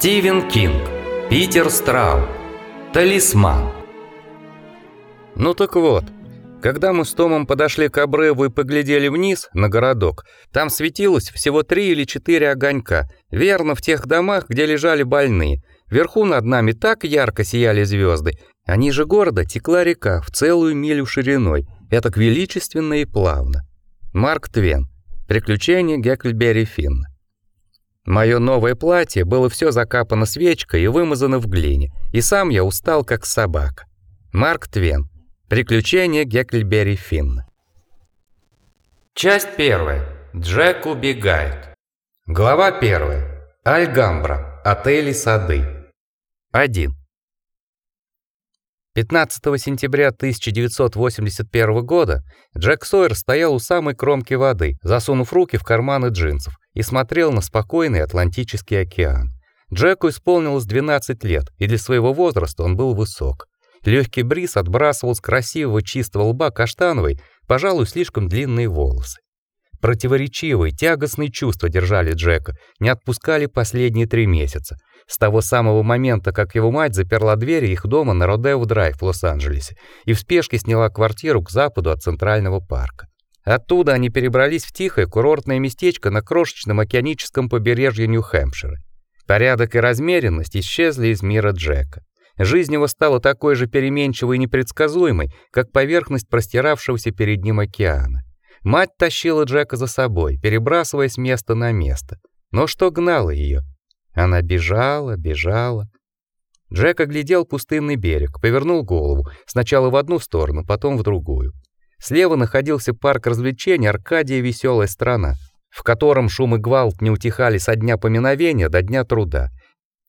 Стивен Кинг, Питер Страу, Талисман. Ну так вот, когда мы с Томом подошли к обрыву и поглядели вниз на городок, там светилось всего три или четыре огонька, верно в тех домах, где лежали больные. Вверху над нами так ярко сияли звезды, а ниже города текла река в целую милю шириной, это величественно и плавно. Марк Твен. Приключения Гекльберри Финна. Мое новое платье было все закапано свечкой и вымазано в глине, и сам я устал как собака. Марк Твен. Приключения Гекльберри Финна. Часть первая. Джек убегает. Глава первая. Альгамбра. Отели сады. 1. 15 сентября 1981 года Джек Сойер стоял у самой кромки воды, засунув руки в карманы джинсов, и смотрел на спокойный Атлантический океан. Джеку исполнилось 12 лет, и для своего возраста он был высок. Легкий бриз отбрасывал с красивого чистого лба каштановый, пожалуй, слишком длинные волосы. Противоречивые, тягостные чувства держали Джека, не отпускали последние три месяца. С того самого момента, как его мать заперла двери их дома на Родео-драйв в Лос-Анджелесе и в спешке сняла квартиру к западу от Центрального парка. Оттуда они перебрались в тихое курортное местечко на крошечном океаническом побережье Нью-Хэмпшира. Порядок и размеренность исчезли из мира Джека. Жизнь его стала такой же переменчивой и непредсказуемой, как поверхность простиравшегося перед ним океана. Мать тащила Джека за собой, перебрасывая с места на место. Но что гнало ее? Она бежала, бежала. Джек оглядел пустынный берег, повернул голову, сначала в одну сторону, потом в другую. Слева находился парк развлечений Аркадия Веселая страна, в котором шум и гвалт не утихали со дня поминовения до дня труда.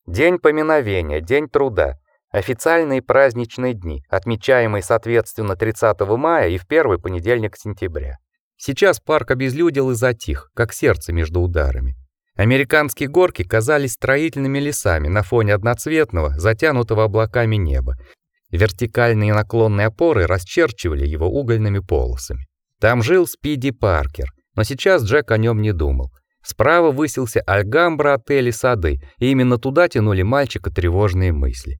День поминовения, день труда официальные праздничные дни, отмечаемые соответственно 30 мая и в первый понедельник сентября. Сейчас парк обезлюдил и затих, как сердце между ударами. Американские горки казались строительными лесами на фоне одноцветного, затянутого облаками неба. Вертикальные наклонные опоры расчерчивали его угольными полосами. Там жил Спиди Паркер, но сейчас Джек о нем не думал. Справа высился Альгамбра отель и сады, и именно туда тянули мальчика тревожные мысли.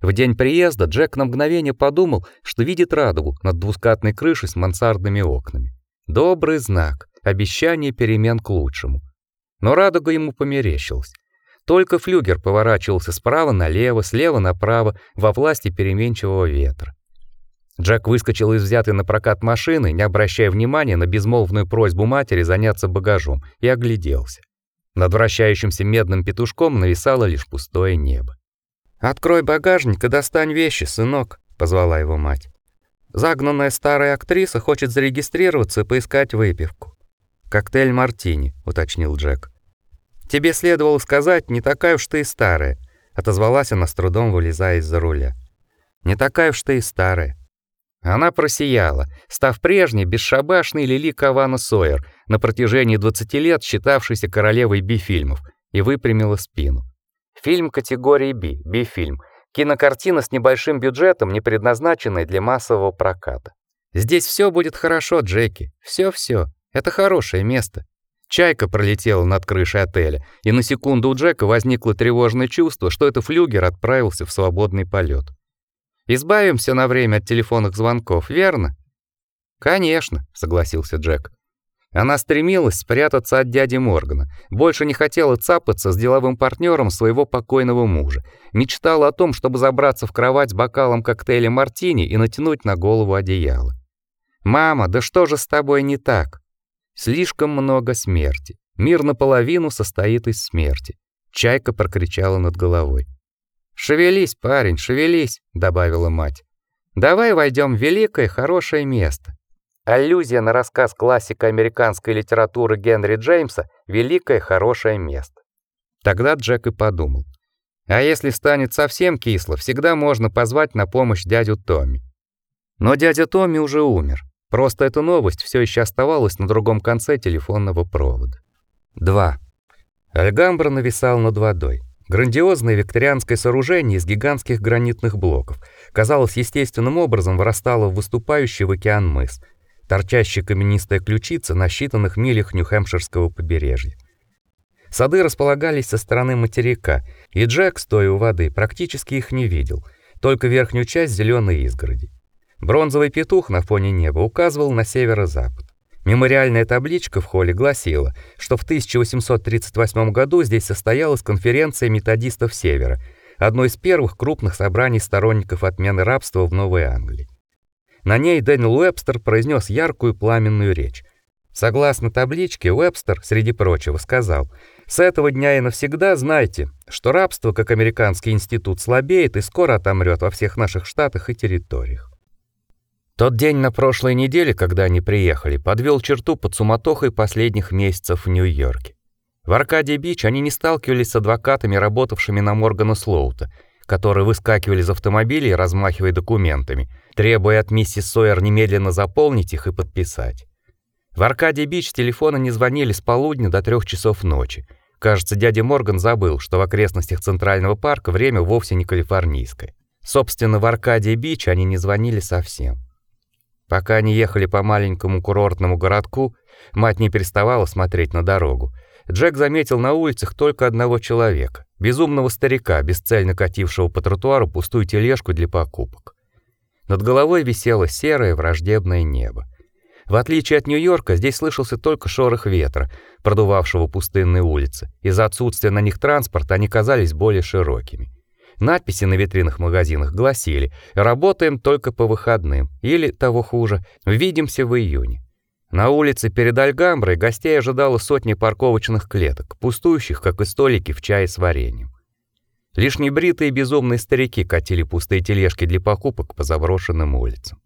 В день приезда Джек на мгновение подумал, что видит радугу над двускатной крышей с мансардными окнами. Добрый знак, обещание перемен к лучшему. Но радуга ему померещилась. Только флюгер поворачивался справа налево, слева направо, во власти переменчивого ветра. Джек выскочил из взятой на прокат машины, не обращая внимания на безмолвную просьбу матери заняться багажом, и огляделся. Над вращающимся медным петушком нависало лишь пустое небо. «Открой багажник и достань вещи, сынок», — позвала его мать. Загнанная старая актриса хочет зарегистрироваться и поискать выпивку. Коктейль мартини, уточнил Джек. Тебе следовало сказать, не такая уж ты и старая, отозвалась она с трудом вылезая из-за руля. Не такая уж ты и старая. Она просияла, став прежней бесшабашной Лили Кавана Сойер, на протяжении 20 лет считавшейся королевой би-фильмов, и выпрямила спину. Фильм категории B, би-фильм — Кинокартина с небольшим бюджетом, не предназначенная для массового проката. Здесь все будет хорошо, Джеки. Все-все. Это хорошее место. Чайка пролетела над крышей отеля, и на секунду у Джека возникло тревожное чувство, что это флюгер отправился в свободный полет. Избавимся на время от телефонных звонков, верно? Конечно, согласился Джек. Она стремилась спрятаться от дяди Моргана, больше не хотела цапаться с деловым партнером своего покойного мужа, мечтала о том, чтобы забраться в кровать с бокалом коктейля мартини и натянуть на голову одеяло. Мама, да что же с тобой не так? Слишком много смерти. Мир наполовину состоит из смерти. Чайка прокричала над головой. «Шевелись, парень, шевелись», — добавила мать. «Давай войдем в великое, хорошее место». Аллюзия на рассказ классика американской литературы Генри Джеймса «Великое, хорошее место». Тогда Джек и подумал. А если станет совсем кисло, всегда можно позвать на помощь дядю Томми. Но дядя Томми уже умер. Просто эта новость все еще оставалась на другом конце телефонного провода. 2. Альгамбра нависал над водой. Грандиозное викторианское сооружение из гигантских гранитных блоков, казалось, естественным образом вырастало в выступающий в океан мыс, торчащая каменистая ключица на считанных милях Нью-Хэмпширского побережья. Сады располагались со стороны материка, и Джек, стоя у воды, практически их не видел, только верхнюю часть зеленой изгороди. Бронзовый петух на фоне неба указывал на северо-запад. Мемориальная табличка в холле гласила, что в 1838 году здесь состоялась конференция методистов Севера, одно из первых крупных собраний сторонников отмены рабства в Новой Англии. На ней Дэниел Уэбстер произнес яркую пламенную речь. Согласно табличке, Уэбстер, среди прочего, сказал: "С этого дня и навсегда знайте, что рабство, как американский институт, слабеет и скоро отомрет во всех наших штатах и территориях". Тот день на прошлой неделе, когда они приехали, подвел черту под суматохой последних месяцев в Нью-Йорке. В Аркадии-Бич они не сталкивались с адвокатами, работавшими на Моргана Слоута, которые выскакивали из автомобилей, размахивая документами, требуя от миссис Сойер немедленно заполнить их и подписать. В Аркадии-Бич телефоны не звонили с полудня до трех часов ночи. Кажется, дядя Морган забыл, что в окрестностях Центрального парка время вовсе не калифорнийское. Собственно, в Аркадии-Бич они не звонили совсем. Пока они ехали по маленькому курортному городку, мать не переставала смотреть на дорогу. Джек заметил на улицах только одного человека, безумного старика, бесцельно катившего по тротуару пустую тележку для покупок. Над головой висело серое враждебное небо. В отличие от Нью-Йорка, здесь слышался только шорох ветра, продувавшего пустынные улицы. Из-за отсутствия на них транспорта они казались более широкими. Надписи на витринах магазинах гласили: "Работаем только по выходным" или того хуже: "Увидимся в июне". На улице перед Альгамброй гостей ожидало сотни парковочных клеток, пустующих, как и столики в чае с вареньем. Лишь небритые безумные старики катили пустые тележки для покупок по заброшенным улицам.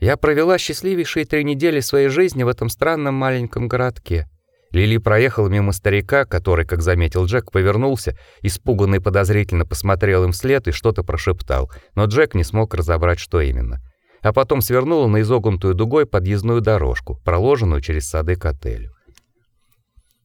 Я провела счастливейшие три недели своей жизни в этом странном маленьком городке, Лили проехала мимо старика, который, как заметил Джек, повернулся, испуганный подозрительно посмотрел им вслед и что-то прошептал, но Джек не смог разобрать, что именно. А потом свернула на изогнутую дугой подъездную дорожку, проложенную через сады к отелю.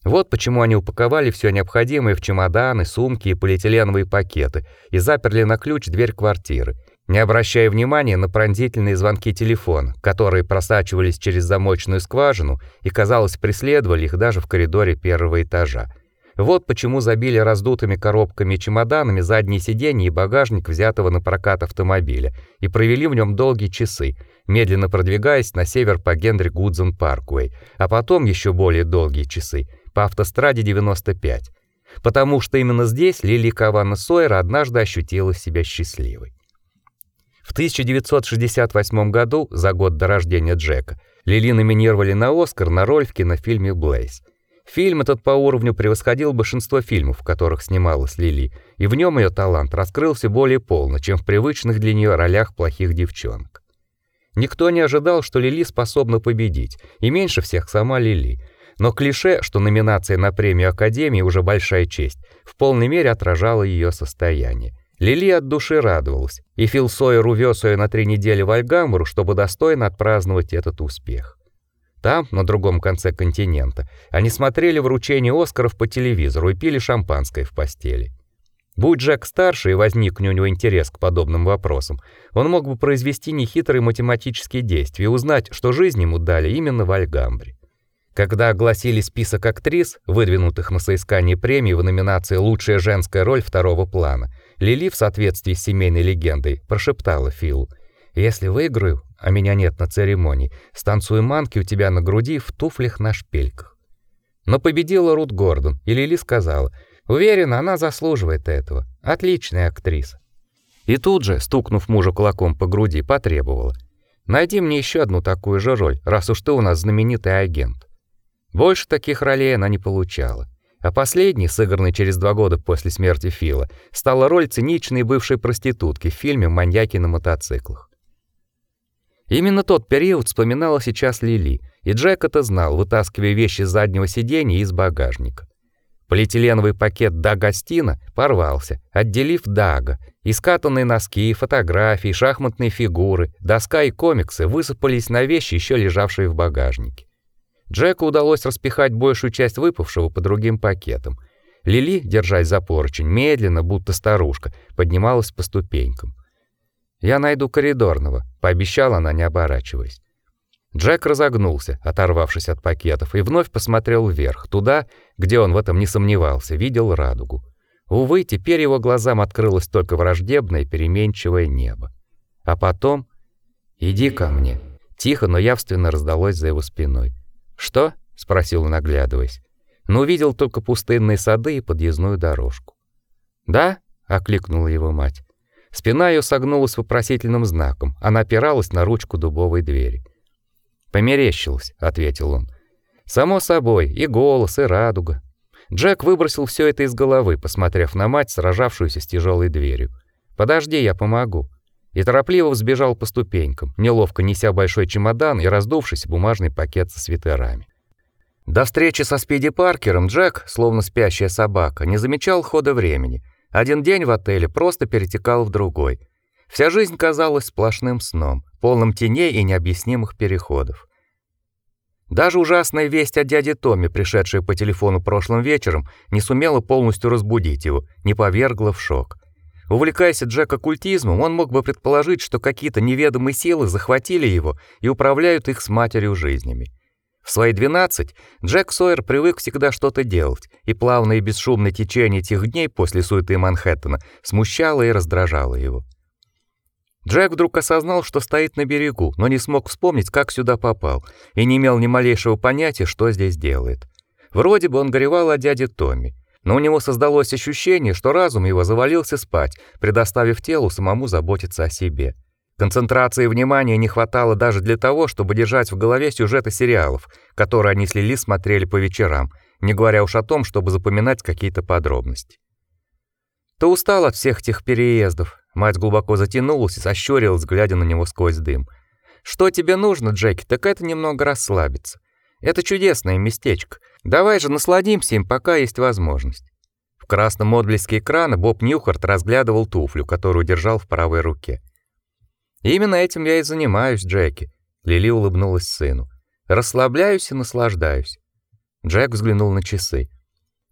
Вот почему они упаковали все необходимое в чемоданы, сумки и полиэтиленовые пакеты и заперли на ключ дверь квартиры, не обращая внимания на пронзительные звонки телефона, которые просачивались через замочную скважину и, казалось, преследовали их даже в коридоре первого этажа. Вот почему забили раздутыми коробками и чемоданами задние сиденья и багажник взятого на прокат автомобиля и провели в нем долгие часы, медленно продвигаясь на север по Генри Гудзон Парквей, а потом еще более долгие часы по автостраде 95. Потому что именно здесь Лили Кавана Сойер однажды ощутила себя счастливой. В 1968 году, за год до рождения Джека, Лили номинировали на Оскар на роль в кинофильме Блейз. Фильм этот по уровню превосходил большинство фильмов, в которых снималась Лили, и в нем ее талант раскрылся более полно, чем в привычных для нее ролях плохих девчонок. Никто не ожидал, что Лили способна победить, и меньше всех сама Лили. Но клише, что номинация на премию Академии уже большая честь, в полной мере отражало ее состояние. Лили от души радовалась, и Фил Сойер увез ее на три недели в Альгамбру, чтобы достойно отпраздновать этот успех. Там, на другом конце континента, они смотрели вручение Оскаров по телевизору и пили шампанское в постели. Будь Джек старше и возник у него интерес к подобным вопросам, он мог бы произвести нехитрые математические действия и узнать, что жизнь ему дали именно в Альгамбре. Когда огласили список актрис, выдвинутых на соискание премии в номинации «Лучшая женская роль второго плана», Лили в соответствии с семейной легендой прошептала Филу: "Если выиграю, а меня нет на церемонии, станцую манки у тебя на груди в туфлях на шпильках". Но победила Рут Гордон, и Лили сказала: "Уверена, она заслуживает этого. Отличная актриса". И тут же, стукнув мужа кулаком по груди, потребовала: "Найди мне еще одну такую же роль, раз уж ты у нас знаменитый агент". Больше таких ролей она не получала. А последней, сыгранной через два года после смерти Фила, стала роль циничной бывшей проститутки в фильме «Маньяки на мотоциклах». Именно тот период вспоминала сейчас Лили, и Джек это знал, вытаскивая вещи с заднего сиденья из багажника. Полиэтиленовый пакет Дагастина порвался, отделив Дага. Искатанные носки, фотографии, шахматные фигуры, доска и комиксы высыпались на вещи, еще лежавшие в багажнике. Джеку удалось распихать большую часть выпавшего по другим пакетам. Лили, держась за поручень, медленно, будто старушка, поднималась по ступенькам. «Я найду коридорного», — пообещала она, не оборачиваясь. Джек разогнулся, оторвавшись от пакетов, и вновь посмотрел вверх, туда, где он в этом не сомневался, видел радугу. Увы, теперь его глазам открылось только враждебное переменчивое небо. А потом «Иди ко мне», тихо, но явственно раздалось за его спиной. «Что?» — спросил он, оглядываясь. Но увидел только пустынные сады и подъездную дорожку. «Да?» — окликнула его мать. Спина ее согнулась вопросительным знаком. Она опиралась на ручку дубовой двери. «Померещилось», — ответил он. «Само собой, и голос, и радуга». Джек выбросил все это из головы, посмотрев на мать, сражавшуюся с тяжелой дверью. «Подожди, я помогу» и торопливо взбежал по ступенькам, неловко неся большой чемодан и раздувшийся бумажный пакет со свитерами. До встречи со Спиди Паркером Джек, словно спящая собака, не замечал хода времени. Один день в отеле просто перетекал в другой. Вся жизнь казалась сплошным сном, полным теней и необъяснимых переходов. Даже ужасная весть о дяде Томе, пришедшая по телефону прошлым вечером, не сумела полностью разбудить его, не повергла в шок. Увлекаясь Джек оккультизмом, он мог бы предположить, что какие-то неведомые силы захватили его и управляют их с матерью жизнями. В свои 12 Джек Сойер привык всегда что-то делать, и плавное и бесшумное течение тех дней после суеты Манхэттена смущало и раздражало его. Джек вдруг осознал, что стоит на берегу, но не смог вспомнить, как сюда попал, и не имел ни малейшего понятия, что здесь делает. Вроде бы он горевал о дяде Томми, но у него создалось ощущение, что разум его завалился спать, предоставив телу самому заботиться о себе. Концентрации внимания не хватало даже для того, чтобы держать в голове сюжеты сериалов, которые они с Лили смотрели по вечерам, не говоря уж о том, чтобы запоминать какие-то подробности. Ты устал от всех этих переездов. Мать глубоко затянулась и сощурилась, глядя на него сквозь дым. Что тебе нужно, Джеки? Так это немного расслабиться. Это чудесное местечко. Давай же насладимся им, пока есть возможность. В красном отблеске экрана Боб Ньюхарт разглядывал туфлю, которую держал в правой руке. Именно этим я и занимаюсь, Джеки. Лили улыбнулась сыну. Расслабляюсь и наслаждаюсь. Джек взглянул на часы.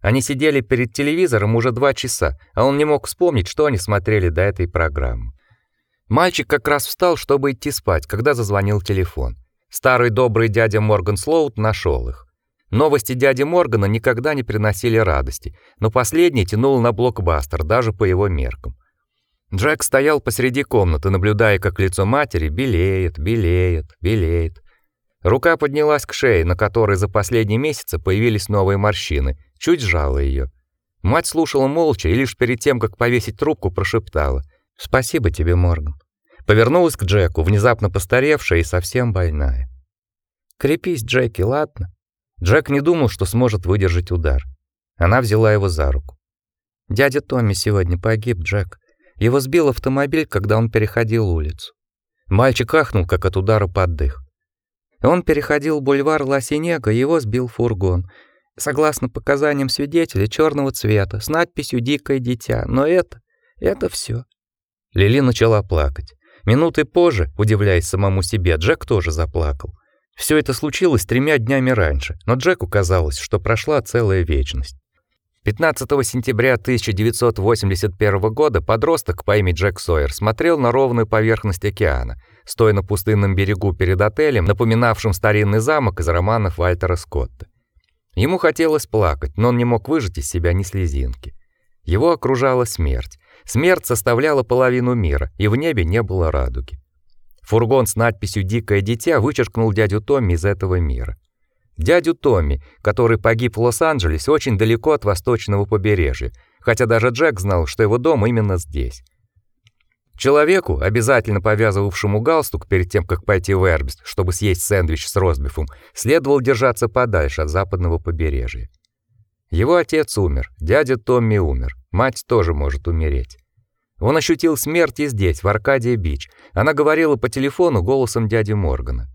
Они сидели перед телевизором уже два часа, а он не мог вспомнить, что они смотрели до этой программы. Мальчик как раз встал, чтобы идти спать, когда зазвонил телефон. Старый добрый дядя Морган Слоут нашел их. Новости дяди Моргана никогда не приносили радости, но последний тянул на блокбастер даже по его меркам. Джек стоял посреди комнаты, наблюдая, как лицо матери белеет, белеет, белеет. Рука поднялась к шее, на которой за последние месяцы появились новые морщины, чуть сжала ее. Мать слушала молча и лишь перед тем, как повесить трубку, прошептала: "Спасибо тебе, Морган". Повернулась к Джеку, внезапно постаревшая и совсем больная. «Крепись, Джеки, ладно?» Джек не думал, что сможет выдержать удар. Она взяла его за руку. «Дядя Томми сегодня погиб, Джек. Его сбил автомобиль, когда он переходил улицу». Мальчик ахнул, как от удара под дых. Он переходил бульвар Ла-Синега, его сбил фургон. Согласно показаниям свидетеля, черного цвета, с надписью «Дикое дитя». Но это... это все. Лили начала плакать. Минуты позже, удивляясь самому себе, Джек тоже заплакал. Все это случилось тремя днями раньше, но Джеку казалось, что прошла целая вечность. 15 сентября 1981 года подросток по имени Джек Сойер смотрел на ровную поверхность океана, стоя на пустынном берегу перед отелем, напоминавшим старинный замок из романов Вальтера Скотта. Ему хотелось плакать, но он не мог выжать из себя ни слезинки. Его окружала смерть. Смерть составляла половину мира, и в небе не было радуги. Фургон с надписью «Дикое дитя» вычеркнул дядю Томми из этого мира. Дядю Томми, который погиб в Лос-Анджелесе очень далеко от восточного побережья, хотя даже Джек знал, что его дом именно здесь. Человеку, обязательно повязывавшему галстук перед тем, как пойти в Эрбист, чтобы съесть сэндвич с ростбифом, следовало держаться подальше от западного побережья. Его отец умер, дядя Томми умер, мать тоже может умереть. Он ощутил смерть и здесь, в Аркадии Бич. Она говорила по телефону голосом дяди Моргана.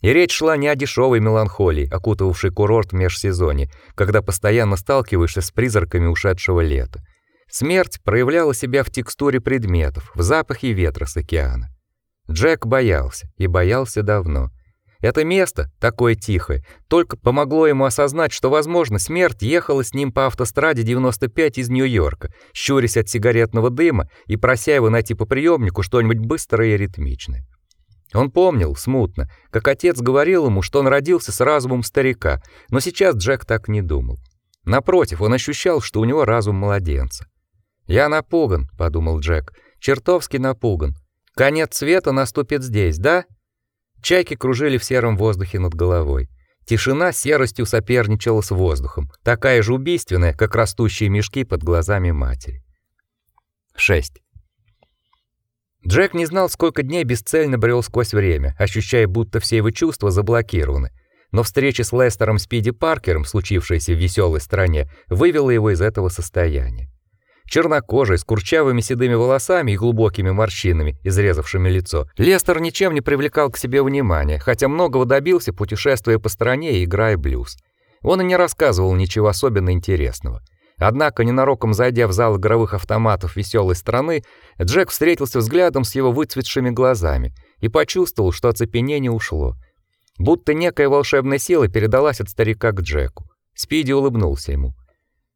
И речь шла не о дешевой меланхолии, окутывавшей курорт в межсезонье, когда постоянно сталкиваешься с призраками ушедшего лета. Смерть проявляла себя в текстуре предметов, в запахе ветра с океана. Джек боялся, и боялся давно. Это место, такое тихое, только помогло ему осознать, что, возможно, смерть ехала с ним по автостраде 95 из Нью-Йорка, щурясь от сигаретного дыма и прося его найти по приемнику что-нибудь быстрое и ритмичное. Он помнил смутно, как отец говорил ему, что он родился с разумом старика, но сейчас Джек так не думал. Напротив, он ощущал, что у него разум младенца. «Я напуган», — подумал Джек, — «чертовски напуган. Конец света наступит здесь, да?» Чайки кружили в сером воздухе над головой. Тишина серостью соперничала с воздухом, такая же убийственная, как растущие мешки под глазами матери. 6. Джек не знал, сколько дней бесцельно брел сквозь время, ощущая, будто все его чувства заблокированы. Но встреча с Лестером Спиди Паркером, случившаяся в веселой стране, вывела его из этого состояния чернокожий, с курчавыми седыми волосами и глубокими морщинами, изрезавшими лицо. Лестер ничем не привлекал к себе внимания, хотя многого добился, путешествуя по стране и играя блюз. Он и не рассказывал ничего особенно интересного. Однако, ненароком зайдя в зал игровых автоматов веселой страны, Джек встретился взглядом с его выцветшими глазами и почувствовал, что оцепенение ушло. Будто некая волшебная сила передалась от старика к Джеку. Спиди улыбнулся ему.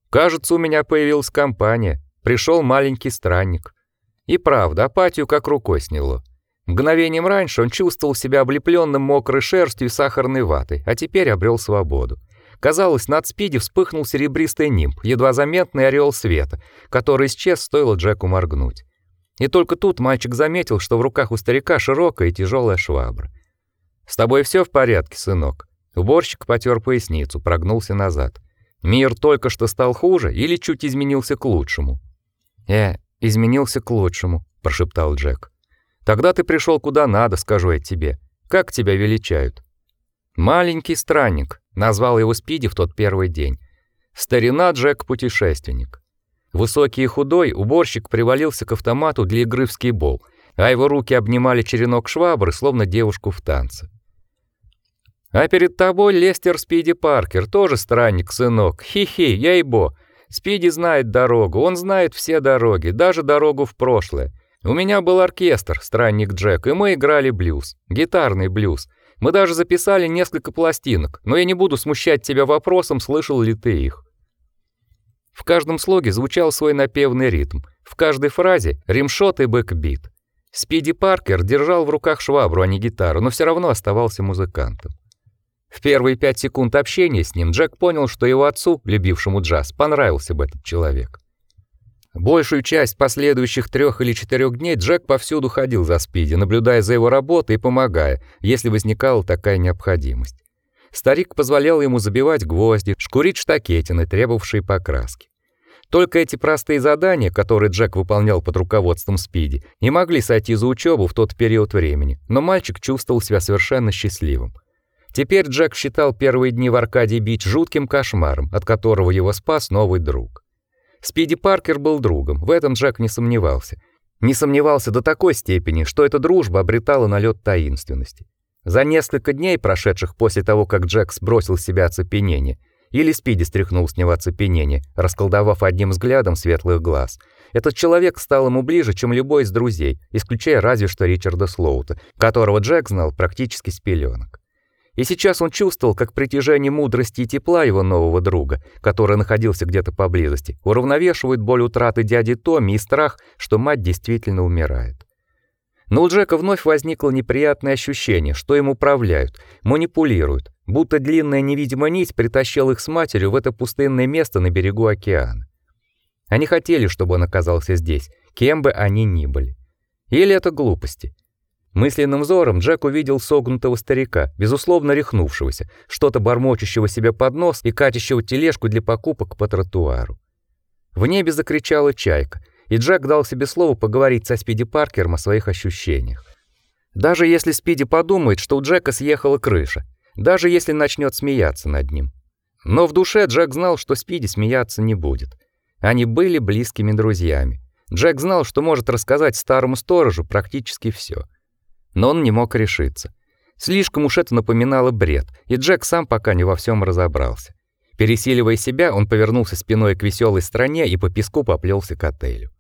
«Кажется, у меня появилась компания пришел маленький странник. И правда, апатию как рукой сняло. Мгновением раньше он чувствовал себя облепленным мокрой шерстью и сахарной ватой, а теперь обрел свободу. Казалось, над Спиди вспыхнул серебристый нимб, едва заметный ореол света, который исчез, стоило Джеку моргнуть. И только тут мальчик заметил, что в руках у старика широкая и тяжелая швабра. «С тобой все в порядке, сынок?» Уборщик потер поясницу, прогнулся назад. «Мир только что стал хуже или чуть изменился к лучшему?» «Э, изменился к лучшему», — прошептал Джек. «Тогда ты пришел куда надо, скажу я тебе. Как тебя величают?» «Маленький странник», — назвал его Спиди в тот первый день. «Старина Джек-путешественник». Высокий и худой, уборщик привалился к автомату для игры в скейбол, а его руки обнимали черенок швабры, словно девушку в танце. «А перед тобой Лестер Спиди Паркер, тоже странник, сынок. Хи-хи, я-ебо. Спиди знает дорогу, он знает все дороги, даже дорогу в прошлое. У меня был оркестр, странник Джек, и мы играли блюз, гитарный блюз. Мы даже записали несколько пластинок, но я не буду смущать тебя вопросом, слышал ли ты их. В каждом слоге звучал свой напевный ритм, в каждой фразе римшот и бэкбит. Спиди Паркер держал в руках швабру, а не гитару, но все равно оставался музыкантом. В первые пять секунд общения с ним Джек понял, что его отцу, любившему джаз, понравился бы этот человек. Большую часть последующих трех или четырех дней Джек повсюду ходил за Спиди, наблюдая за его работой и помогая, если возникала такая необходимость. Старик позволял ему забивать гвозди, шкурить штакетины, требовавшие покраски. Только эти простые задания, которые Джек выполнял под руководством Спиди, не могли сойти за учебу в тот период времени, но мальчик чувствовал себя совершенно счастливым. Теперь Джек считал первые дни в Аркадии Бич жутким кошмаром, от которого его спас новый друг. Спиди Паркер был другом, в этом Джек не сомневался. Не сомневался до такой степени, что эта дружба обретала налет таинственности. За несколько дней, прошедших после того, как Джек сбросил с себя оцепенение, или Спиди стряхнул с него оцепенение, расколдовав одним взглядом светлых глаз, этот человек стал ему ближе, чем любой из друзей, исключая разве что Ричарда Слоута, которого Джек знал практически с пеленок. И сейчас он чувствовал, как притяжение мудрости и тепла его нового друга, который находился где-то поблизости, уравновешивает боль утраты дяди Томми и страх, что мать действительно умирает. Но у Джека вновь возникло неприятное ощущение, что им управляют, манипулируют, будто длинная невидимая нить притащила их с матерью в это пустынное место на берегу океана. Они хотели, чтобы он оказался здесь, кем бы они ни были. Или это глупости? Мысленным взором Джек увидел согнутого старика, безусловно рехнувшегося, что-то бормочущего себе под нос и катящего тележку для покупок по тротуару. В небе закричала чайка, и Джек дал себе слово поговорить со Спиди Паркером о своих ощущениях. Даже если Спиди подумает, что у Джека съехала крыша, даже если начнет смеяться над ним. Но в душе Джек знал, что Спиди смеяться не будет. Они были близкими друзьями. Джек знал, что может рассказать старому сторожу практически все, Но он не мог решиться. Слишком уж это напоминало бред, и Джек сам пока не во всем разобрался. Пересиливая себя, он повернулся спиной к веселой стране и по песку поплелся к отелю.